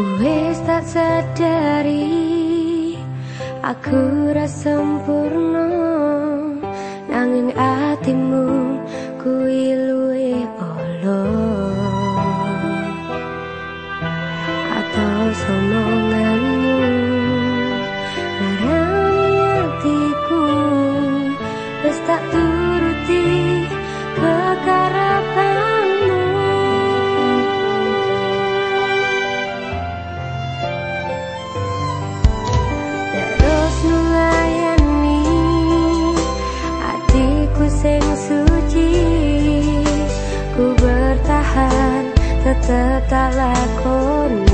Wes tak sadari Aku rasa sempurna. Nanging atimu kui luwe olo Atau somonganmu tetap tak lakoni